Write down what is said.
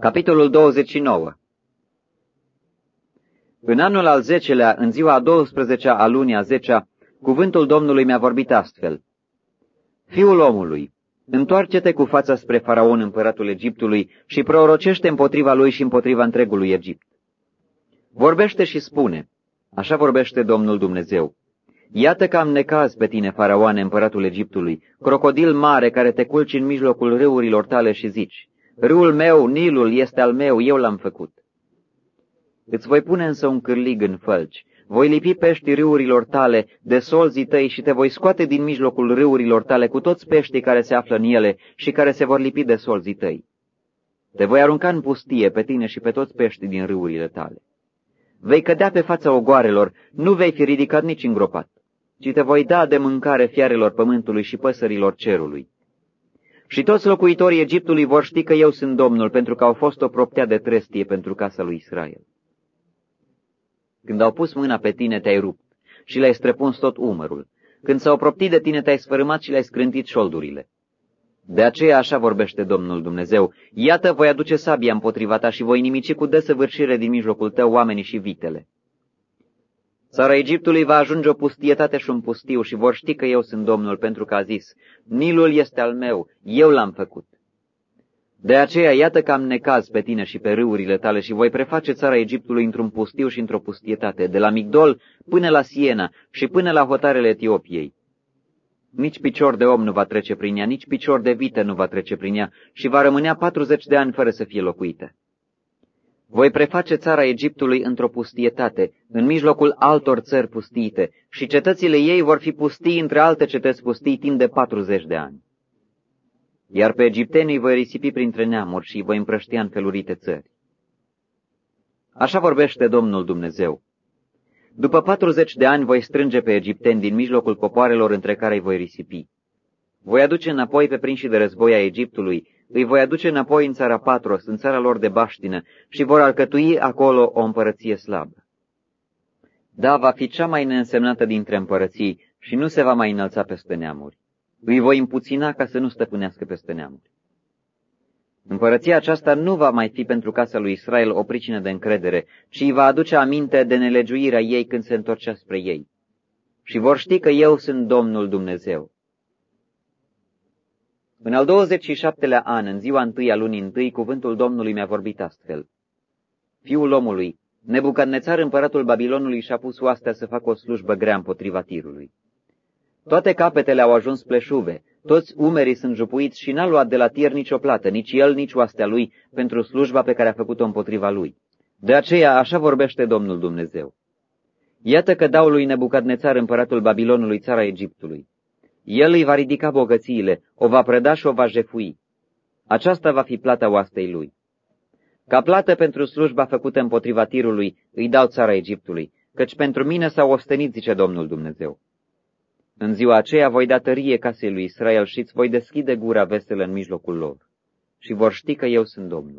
Capitolul 29 În anul al zecelea, în ziua a 12-a a lunii a zecea, cuvântul Domnului mi-a vorbit astfel. Fiul omului, întoarce-te cu fața spre faraon împăratul Egiptului și prorocește împotriva lui și împotriva întregului Egipt. Vorbește și spune, așa vorbește Domnul Dumnezeu. Iată că am necaz pe tine, faraoane, împăratul Egiptului, crocodil mare care te culci în mijlocul râurilor tale și zici, Râul meu, Nilul, este al meu, eu l-am făcut. Îți voi pune însă un cârlig în fălci, voi lipi peștii râurilor tale de solzii tăi și te voi scoate din mijlocul râurilor tale cu toți peștii care se află în ele și care se vor lipi de solzii tăi. Te voi arunca în pustie pe tine și pe toți peștii din râurile tale. Vei cădea pe fața ogoarelor, nu vei fi ridicat nici îngropat, ci te voi da de mâncare fiarelor pământului și păsărilor cerului. Și toți locuitorii Egiptului vor ști că eu sunt Domnul, pentru că au fost o proptea de trestie pentru casa lui Israel. Când au pus mâna pe tine, te-ai rupt și le-ai străpuns tot umărul. Când s-au proptit de tine, te-ai sfărâmat și le-ai scrântit șoldurile. De aceea așa vorbește Domnul Dumnezeu. Iată, voi aduce sabia împotriva ta și voi nimici cu desăvârșire din mijlocul tău oamenii și vitele. Țara Egiptului va ajunge o pustietate și un pustiu și vor ști că eu sunt Domnul pentru că a zis, Nilul este al meu, eu l-am făcut. De aceea, iată că am necaz pe tine și pe râurile tale și voi preface țara Egiptului într-un pustiu și într-o pustietate, de la Migdol până la Siena și până la hotarele Etiopiei. Nici picior de om nu va trece prin ea, nici picior de vită nu va trece prin ea și va rămânea 40 de ani fără să fie locuită. Voi preface țara Egiptului într-o pustietate, în mijlocul altor țări pustiite, și cetățile ei vor fi pustii între alte cetăți pustii timp de 40 de ani. Iar pe egiptenii voi risipi printre neamuri și îi voi împrăștia în felurite țări. Așa vorbește Domnul Dumnezeu. După 40 de ani voi strânge pe egipteni din mijlocul popoarelor între care îi voi risipi. Voi aduce înapoi pe prinși de război a Egiptului, îi voi aduce înapoi în țara Patros, în țara lor de baștină, și vor alcătui acolo o împărăție slabă. Da, va fi cea mai neînsemnată dintre împărății și nu se va mai înălța peste neamuri. Îi voi împuțina ca să nu stăpânească peste neamuri. Împărăția aceasta nu va mai fi pentru casa lui Israel o pricină de încredere, ci îi va aduce aminte de nelegiuirea ei când se întorcea spre ei. Și vor ști că eu sunt Domnul Dumnezeu. În al 27-lea an, în ziua întâi a lunii întâi, cuvântul Domnului mi-a vorbit astfel. Fiul omului, Nebucadnețar împăratul Babilonului și-a pus oastea să facă o slujbă grea împotriva tirului. Toate capetele au ajuns pleșuve, toți umerii sunt jupuiți și n-a luat de la tir nicio plată, nici el, nici oastea lui, pentru slujba pe care a făcut-o împotriva lui. De aceea așa vorbește Domnul Dumnezeu. Iată că dau lui Nebucadnețar împăratul Babilonului țara Egiptului. El îi va ridica bogățiile, o va preda și o va jefui. Aceasta va fi plata oastei lui. Ca plată pentru slujba făcută împotriva tirului, îi dau țara Egiptului, căci pentru mine s-au ostenit, zice Domnul Dumnezeu. În ziua aceea voi da tărie casei lui Israel și îți voi deschide gura veselă în mijlocul lor și vor ști că eu sunt Domnul.